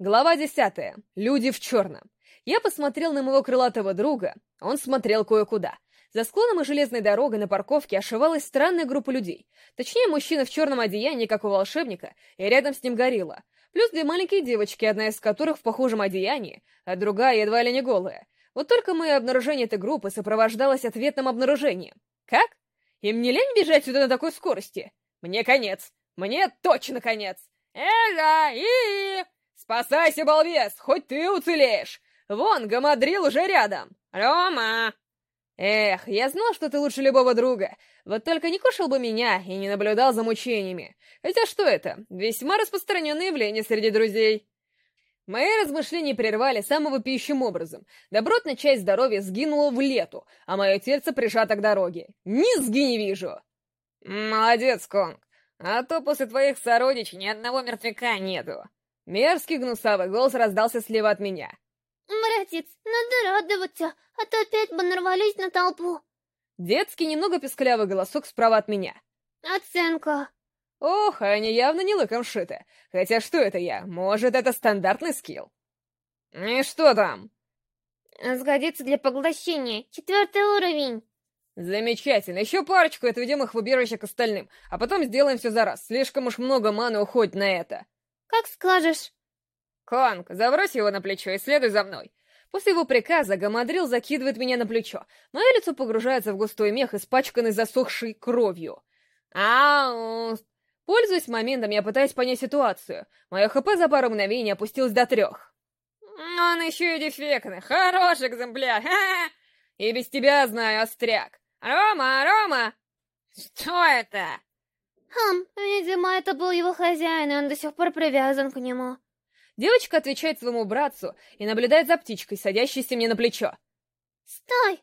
Глава десятая. Люди в черном. Я посмотрел на моего крылатого друга, он смотрел кое-куда. За склоном и железной дорогой на парковке ошивалась странная группа людей. Точнее, мужчина в черном одеянии, как у волшебника, и рядом с ним горилла. Плюс две маленькие девочки, одна из которых в похожем одеянии, а другая едва ли не голая. Вот только мое обнаружение этой группы сопровождалось ответным обнаружением. Как? Им не лень бежать сюда на такой скорости? Мне конец. Мне точно конец. Эга, и, -и, «Спасайся, балбес, хоть ты уцелеешь! Вон, гамадрил уже рядом! Рома!» «Эх, я знал, что ты лучше любого друга. Вот только не кушал бы меня и не наблюдал за мучениями. Хотя что это? Весьма распространенное явление среди друзей». Мои размышления прервали самым вопиющим образом. Добротная часть здоровья сгинула в лету, а мое сердце прижато к дороге. Низги не вижу! Молодец, Конг. А то после твоих сородичей ни одного мертвяка нету. Мерзкий гнусавый голос раздался слева от меня. «Братец, надо радоваться, а то опять бы нарвались на толпу». Детский, немного песклявый голосок справа от меня. «Оценка». Ох, они явно не лыком шиты. Хотя что это я? Может, это стандартный скилл? И что там? Сгодится для поглощения. Четвертый уровень. Замечательно. Еще парочку отведем их в убежище к остальным, а потом сделаем все за раз. Слишком уж много маны уходит на это. «Как скажешь». «Конг, забрось его на плечо и следуй за мной». После его приказа Гамадрил закидывает меня на плечо. Мое лицо погружается в густой мех, испачканный засохшей кровью. Ау! Пользуясь моментом, я пытаюсь понять ситуацию. Мое ХП за пару мгновений опустилось до трех. Он еще и дефектный. Хороший экземпляр. Ха -ха. И без тебя знаю, остряк. Рома, Рома! Что это? Хм, видимо, это был его хозяин, и он до сих пор привязан к нему. Девочка отвечает своему братцу и наблюдает за птичкой, садящейся мне на плечо. «Стой!»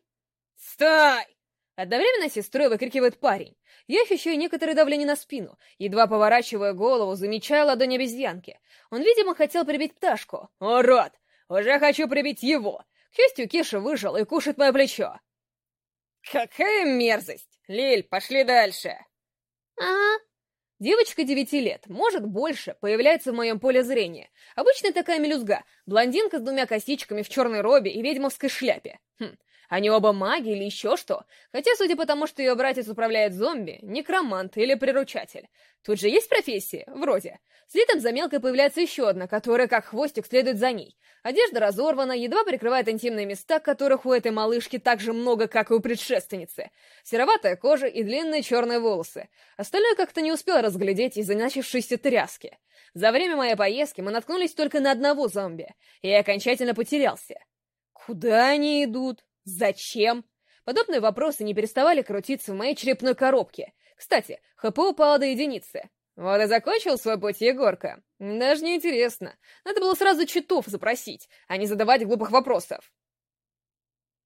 «Стой!» Одновременно сестрой выкрикивает парень. Я ощущаю некоторое давление на спину, едва поворачивая голову, замечая ладонь обезьянки. Он, видимо, хотел прибить пташку. Урод! Уже хочу прибить его! К счастью, Киша выжил и кушает мое плечо. Какая мерзость! Лиль, пошли дальше! Ага. Девочка девяти лет, может больше, появляется в моем поле зрения. Обычная такая мелюзга, блондинка с двумя косичками в черной робе и ведьмовской шляпе. Хм, они оба маги или еще что. Хотя, судя по тому, что ее братец управляет зомби, некромант или приручатель. Тут же есть профессии? Вроде. Следом за мелкой появляется еще одна, которая, как хвостик, следует за ней. Одежда разорвана, едва прикрывает интимные места, которых у этой малышки так же много, как и у предшественницы. Сероватая кожа и длинные черные волосы. Остальное как-то не успел разглядеть из-за начавшейся тряски. За время моей поездки мы наткнулись только на одного зомби, и я окончательно потерялся. Куда они идут? Зачем? Подобные вопросы не переставали крутиться в моей черепной коробке. Кстати, ХП упало до единицы. Вот и закончил свой путь Егорка. Даже не интересно. Надо было сразу читов запросить, а не задавать глупых вопросов.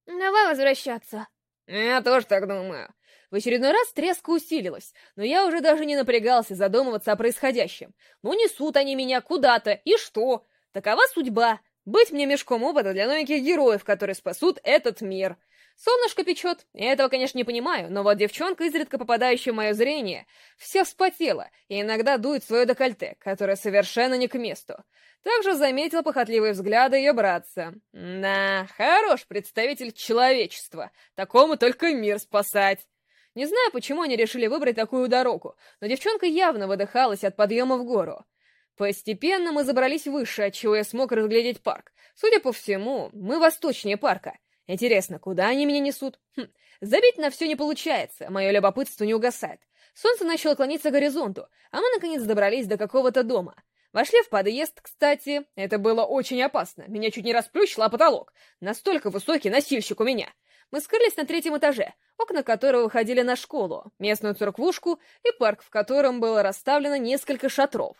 Давай возвращаться. Я тоже так думаю. В очередной раз треска усилилась, но я уже даже не напрягался задумываться о происходящем. Ну, несут они меня куда-то, и что? Такова судьба. Быть мне мешком опыта для новеньких героев, которые спасут этот мир. Солнышко печет. Я этого, конечно, не понимаю, но вот девчонка, изредка попадающая в мое зрение, вся вспотела и иногда дует свое декольте, которое совершенно не к месту. Также заметил похотливые взгляды ее братца. Да, хорош представитель человечества. Такому только мир спасать. Не знаю, почему они решили выбрать такую дорогу, но девчонка явно выдыхалась от подъема в гору. Постепенно мы забрались выше, отчего я смог разглядеть парк. Судя по всему, мы восточнее парка. Интересно, куда они меня несут? Хм, забить на все не получается, мое любопытство не угасает. Солнце начало клониться к горизонту, а мы наконец добрались до какого-то дома. Вошли в подъезд, кстати. Это было очень опасно. Меня чуть не расплющило потолок. Настолько высокий носильщик у меня. Мы скрылись на третьем этаже, окна которого выходили на школу, местную церквушку и парк, в котором было расставлено несколько шатров.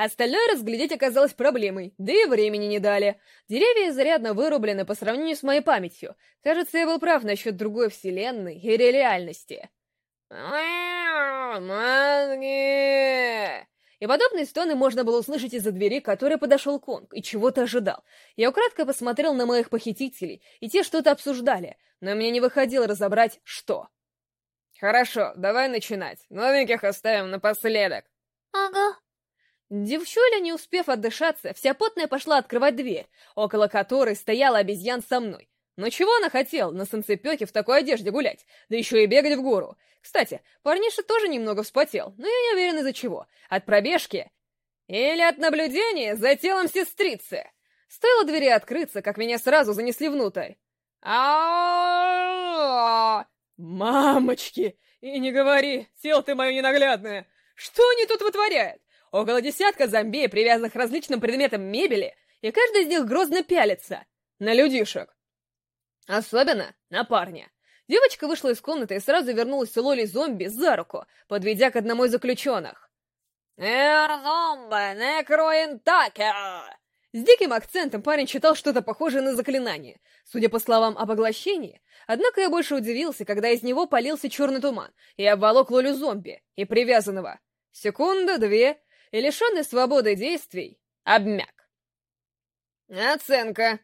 Остальное разглядеть оказалось проблемой, да и времени не дали. Деревья изрядно вырублены по сравнению с моей памятью. Кажется, я был прав насчет другой вселенной и реальности. Мозги! И подобные стоны можно было услышать из-за двери, к которой подошел Конг, и чего-то ожидал. Я украдкой посмотрел на моих похитителей, и те что-то обсуждали, но мне не выходило разобрать, что. Хорошо, давай начинать. Новеньких оставим напоследок. Ага. Девчуля, не успев отдышаться, вся потная пошла открывать дверь, около которой стояла обезьян со мной. Но чего она хотела на санцепёке в такой одежде гулять, да еще и бегать в гору? Кстати, парниша тоже немного вспотел, но я не уверен из-за чего. От пробежки или от наблюдения за телом сестрицы. Стоило двери открыться, как меня сразу занесли внутрь. а Мамочки! И не говори, сел ты мое ненаглядное! Что они тут вытворяют? Около десятка зомби, привязанных к различным предметам мебели, и каждый из них грозно пялится на людишек. Особенно на парня. Девочка вышла из комнаты и сразу вернулась с Лоли-зомби за руку, подведя к одному из заключенных. «Эр-зомби, некроинтакер!» С диким акцентом парень читал что-то похожее на заклинание, судя по словам об оглощении, однако я больше удивился, когда из него полился черный туман и обволок Лолю зомби и привязанного. Секунда, две, и лишенный свободы действий обмяк. Оценка.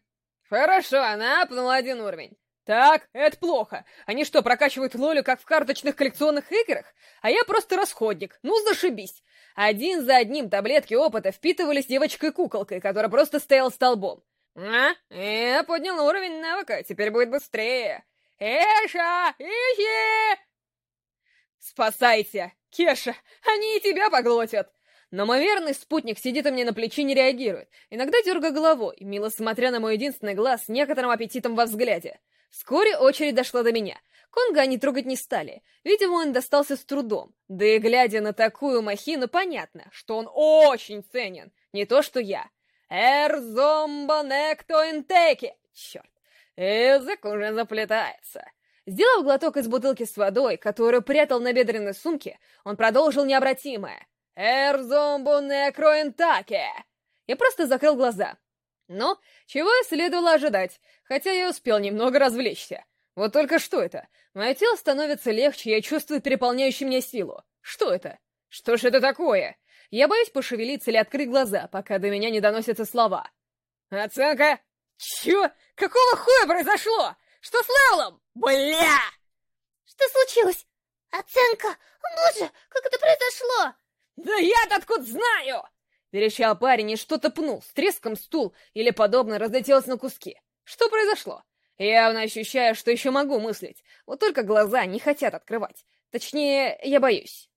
Хорошо, она апнула один уровень. Так, это плохо. Они что, прокачивают Лолю, как в карточных коллекционных играх? А я просто расходник. Ну, зашибись. Один за одним таблетки опыта впитывались девочкой-куколкой, которая просто стояла столбом. А? Я поднял уровень навыка, теперь будет быстрее. Эша! Ищи! Спасайся! Кеша, они и тебя поглотят! Но мой верный спутник сидит у меня на плече и не реагирует, иногда дергая головой, мило смотря на мой единственный глаз с некоторым аппетитом во взгляде. Вскоре очередь дошла до меня. Конга они трогать не стали. Видимо, он достался с трудом. Да и глядя на такую махину, понятно, что он очень ценен. Не то, что я. Эрзомба некто интеки. Черт, язык уже заплетается. Сделав глоток из бутылки с водой, которую прятал на бедренной сумке, он продолжил необратимое. «Эрзомбу некроинтаке!» Я просто закрыл глаза. Ну, чего и следовало ожидать, хотя я успел немного развлечься. Вот только что это? Мое тело становится легче, я чувствую переполняющую меня силу. Что это? Что ж это такое? Я боюсь пошевелиться или открыть глаза, пока до меня не доносятся слова. Оценка? Чё? Какого хуя произошло? Что с левелом? Бля! Что случилось? Оценка! Боже, как это произошло? «Да я-то откуда знаю!» Верещал парень и что-то пнул, с треском стул или подобно разлетелось на куски. Что произошло? Явно ощущаю, что еще могу мыслить, вот только глаза не хотят открывать. Точнее, я боюсь.